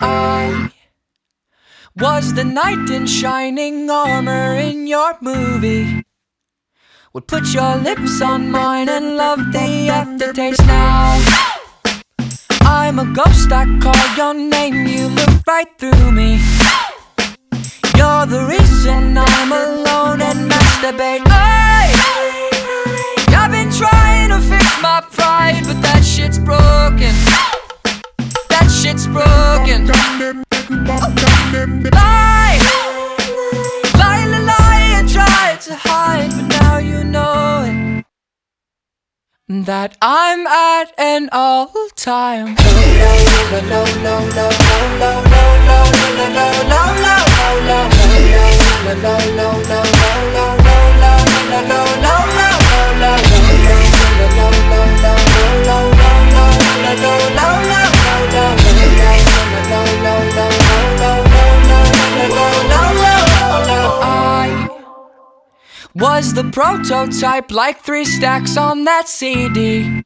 I was the knight in shining armor in your movie. Would put your lips on mine and love the aftertaste now. I'm a ghost, I call your name, you look right through me. You're the reason I'm alone and masturbate. That I'm at an all time. Was the prototype, like three stacks on that CD.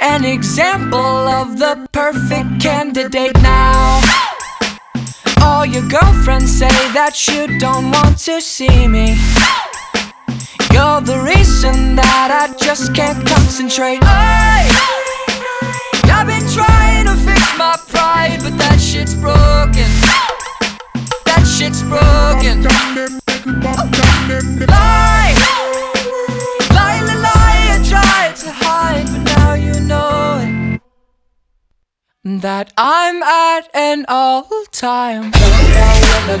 An example of the perfect candidate now. All your girlfriends say that you don't want to see me. You're the reason that I just can't concentrate. I, I've been trying That I'm at an all time. I've